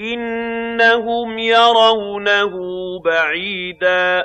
إِنَّهُمْ يَرَوْنَهُ بَعِيدًا